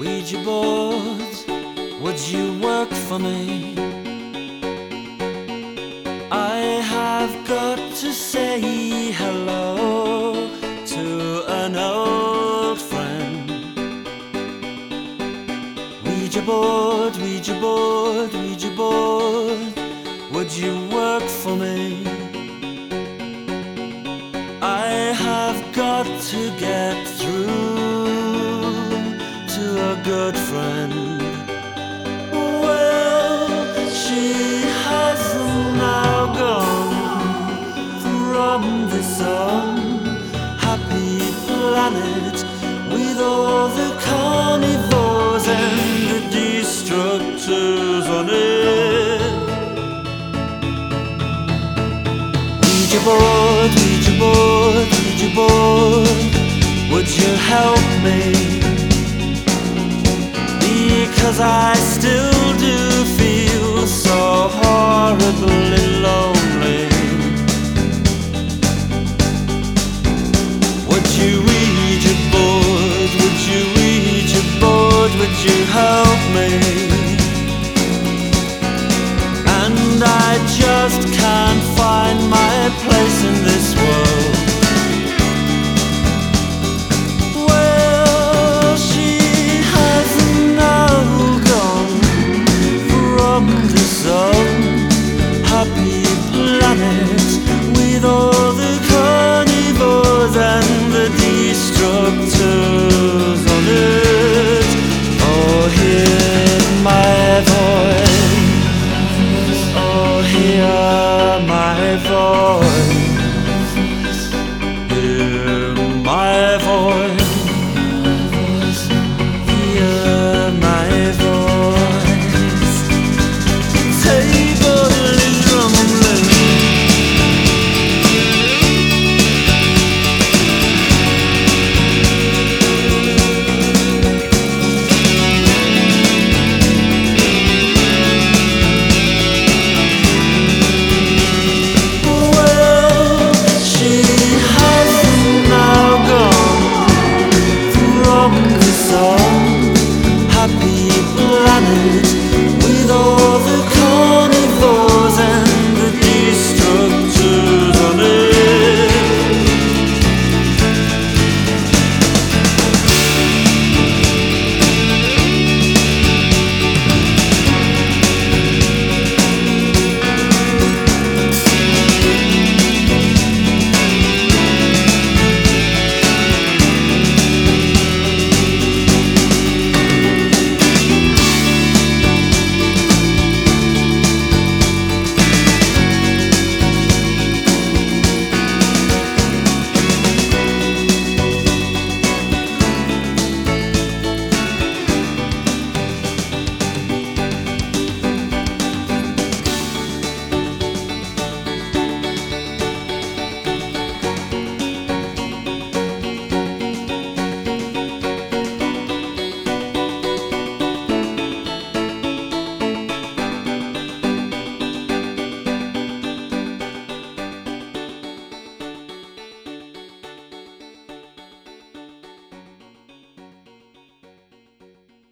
Ouija board, would you work for me? I have got to say hello to an old friend. Ouija board, Ouija board, Ouija board, would you work for me? I have got to get through good friend. Well, she has now gone from this unhappy planet with all the carnivores and the destructors on it. Ouija board, Ouija board, horribly lonely. Would you Ouija board, would you Ouija board, would you help